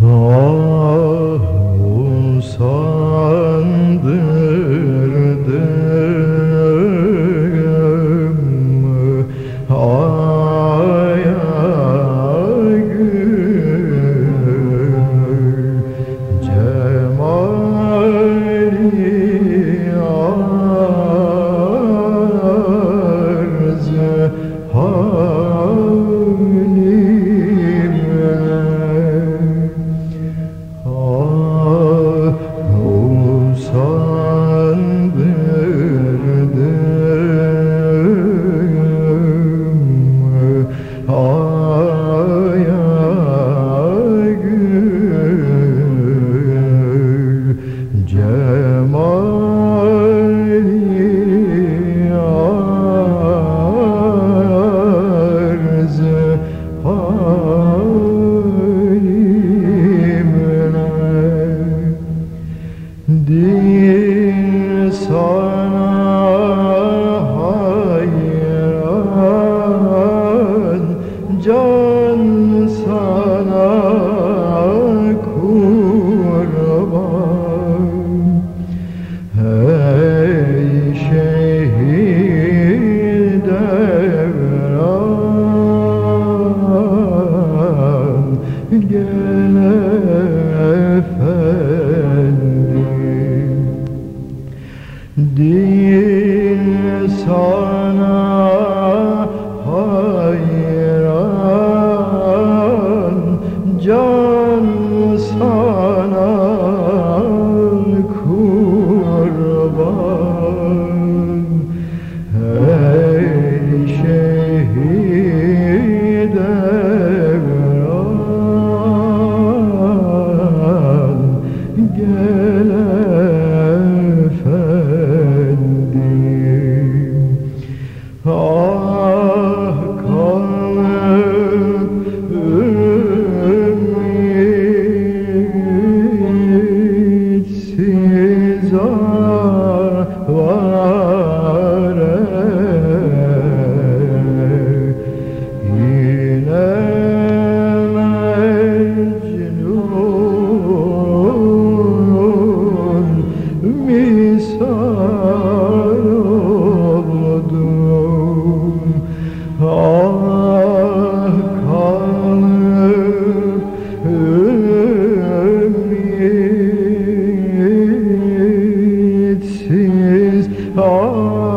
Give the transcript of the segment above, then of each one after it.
Oh. torn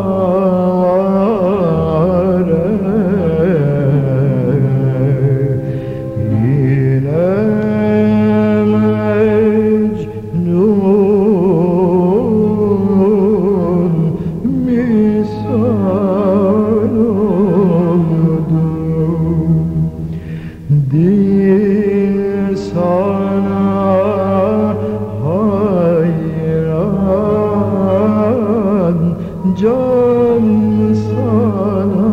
Oh. can sana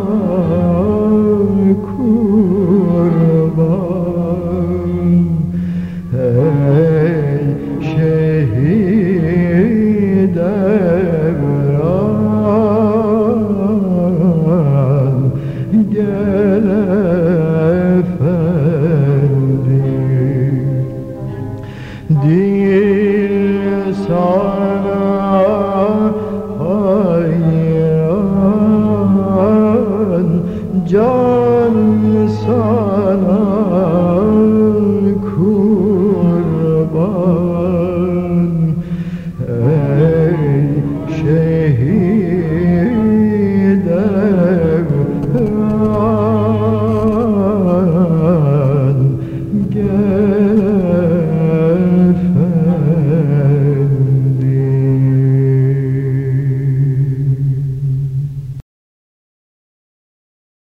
kurban. Hey şehit evran Gel efendim. Din